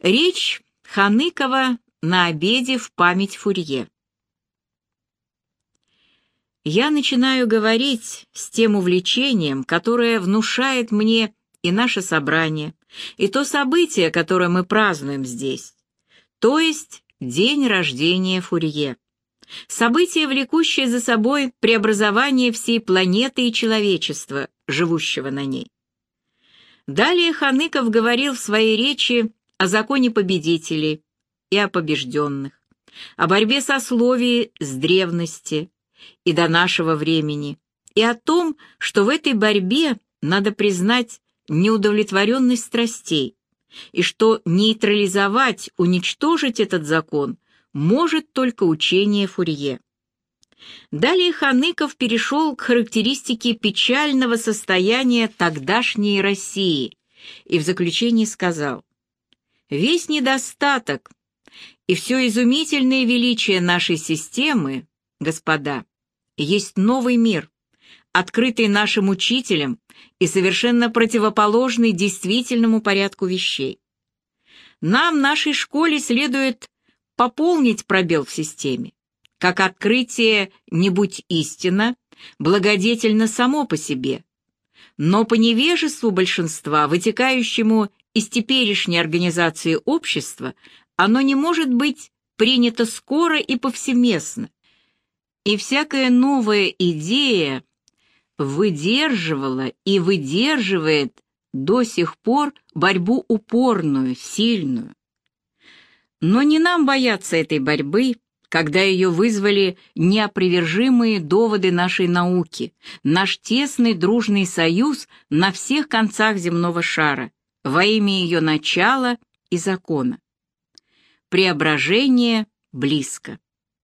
Речь Ханыкова на обеде в память Фурье. Я начинаю говорить с тем увлечением, которое внушает мне и наше собрание, и то событие, которое мы празднуем здесь, то есть день рождения Фурье. Событие, влекущее за собой преобразование всей планеты и человечества, живущего на ней. Далее Ханыков говорил в своей речи о законе победителей и о побежденных, о борьбе сословий с древности и до нашего времени, и о том, что в этой борьбе надо признать неудовлетворенность страстей, и что нейтрализовать, уничтожить этот закон может только учение Фурье. Далее Ханыков перешел к характеристике печального состояния тогдашней России и в заключении сказал, «Весь недостаток и все изумительное величие нашей системы, господа, есть новый мир, открытый нашим учителям и совершенно противоположный действительному порядку вещей. Нам, нашей школе, следует пополнить пробел в системе. Как открытие «не будь истина» благодетельно само по себе, но по невежеству большинства, вытекающему из теперешней организации общества, оно не может быть принято скоро и повсеместно. И всякая новая идея выдерживала и выдерживает до сих пор борьбу упорную, сильную. Но не нам бояться этой борьбы, когда ее вызвали неопровержимые доводы нашей науки, наш тесный дружный союз на всех концах земного шара, во имя ее начала и закона. Преображение близко.